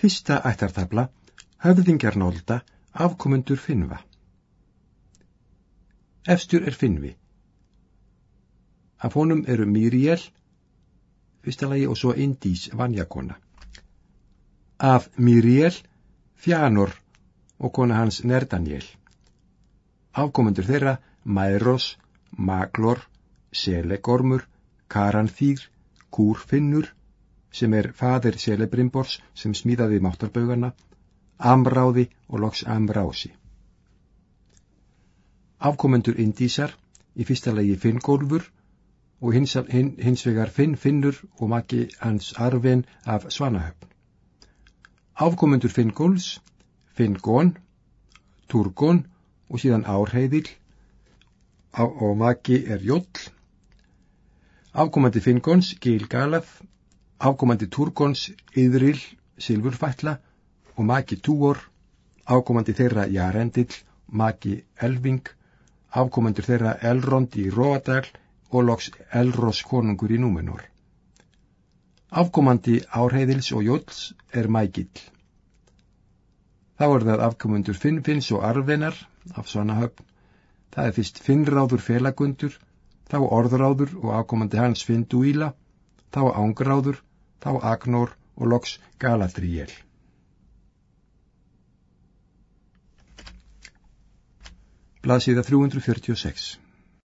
Fyrsta ættartabla, höfðingjarnólda, afkomundur Finnva. Efstur er Finnvi. Af honum eru Mýriel, fyrsta lagi og svo Indís vanjakona. Af Mýriel, Fjanor og kona hans Nerdanjel. Afkomundur þeirra Mæros, Maglor, Selegormur, Karanþýr, Kúrfinnur, sem er fadir Selebrimbors sem smíðaði máttarbaugana, Amráði og loks Amrási. Afkomendur Indísar, í fyrsta lagi Finngólfur og hins, hin, hins vegar Finn Finnur og maki hans Arven af Svanahöfn. Afkomendur Finngólfs, Finngón, Turgón og síðan Árheiðil og maki er Jóll. Afkomandi Finngóns, Gil Galaf, afkomandi Turgóns, Yðril, Silfurfætla og maki Túor, afkomandi þeirra Jarendill, maki Elving, afkomendur þeirra Elrond í Róadal og loks Elros konungur í Númenor. Afkomandi Árheiðils og Jóls er Mægill. Þá er það afkomendur Finnfinns og Arvenar af Svanahöfn. Það er fyrst Finnráður Felagundur, þá Orðráður og afkomandi hans Finndúíla, þá Ángráður, þá Agnór og loks Galadriel. Blaðsíða 346